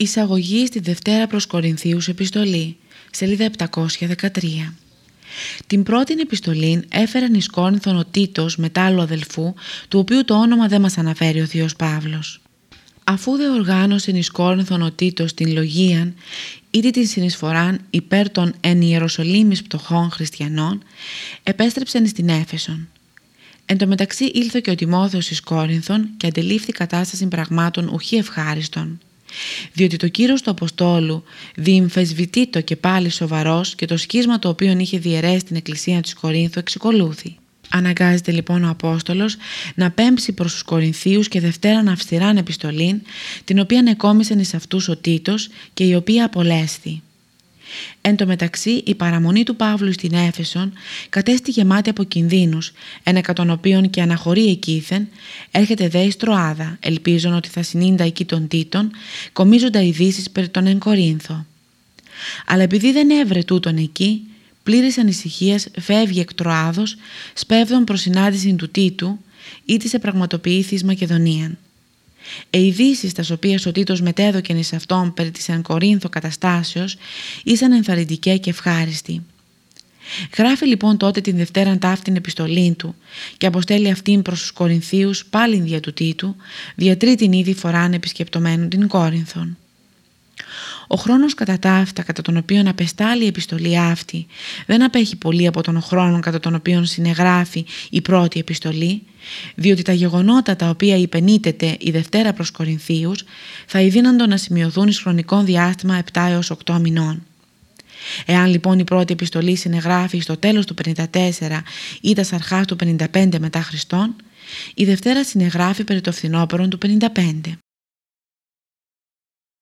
Εισαγωγή στη Δευτέρα προς Κορινθίους επιστολή, σελίδα 713. Την πρώτη επιστολή έφεραν εις Κόρινθον ο Τίτος μετά άλλου αδελφού, του οποίου το όνομα δεν μας αναφέρει ο Θείος Παύλος. Αφού δε οργάνωσε εις Κόρινθον ο Τίτος την λογίαν, ήδη την συνεισφοράν υπέρ των εν Ιεροσολύμης πτωχών χριστιανών, επέστρεψαν στην Έφεσον. Εν τω μεταξύ ήλθε και ο Τιμόθεος εις Κόρινθον και αντελήφθη κατάσταση πραγμάτων ουχή ευχάριστον διότι το κύρος του Αποστόλου το και πάλι σοβαρός και το σκίσμα το οποίο είχε διαιρέσει την εκκλησία της Κορίνθου εξικολούθη. Αναγκάζεται λοιπόν ο Απόστολος να πέμψει προς τους Κορινθίους και δευτέραν αυστηράν επιστολήν την οποία εκόμισεν εις αυτούς ο Τίτος και η οποία απολέσθη. Εν τω μεταξύ η παραμονή του Παύλου στην Έφεσον κατέστη γεμάτη από κινδύνους, ένα κατ' των οποίων και αναχωρεί εκείθεν, έρχεται δε η Στροάδα, ελπίζον ότι θα συνήντα εκεί των Τίτων, κομίζοντα ειδήσεις περί τον εν Κορίνθο. Αλλά επειδή δεν έβρε τούτον εκεί, πλήρης ανησυχίας φεύγει εκ Τροάδος, σπέβδον προς συνάντηση του Τίτου, ή σε πραγματοποιήθης Μακεδονίαν. Ε, ειδήσει τας οποία ο Τίτος μετέδωκεν εις αυτόν περί της εν Κορίνθο καταστάσεως ήσαν ενθαρρυντικέ και ευχάριστοι. Γράφει λοιπόν τότε την Δευτέραν ταύτην επιστολή του και αποστέλει αυτήν προς τους Κορινθίους πάλιν δια του Τίτου, δια τρίτην ήδη φοράν επισκεπτομένου την Κόρινθον. Ο χρόνος κατά τα αυτά κατά τον οποίο απεστάλλει η επιστολή αυτή δεν απέχει πολύ από τον χρόνο κατά τον οποίο συνεγράφει η πρώτη επιστολή, διότι τα γεγονότα τα οποία υπενήτεται η Δευτέρα προς Κορινθίους θα ειδύναντο να σημειωθούν εις χρονικό διάστημα 7 έως 8 μηνών. Εάν λοιπόν η πρώτη επιστολή συνεγράφει στο τέλος του 54 ή τας αρχάς του 55 μετά Χριστόν, η Δευτέρα συνεγράφει περί το φθινόπωρο του 55.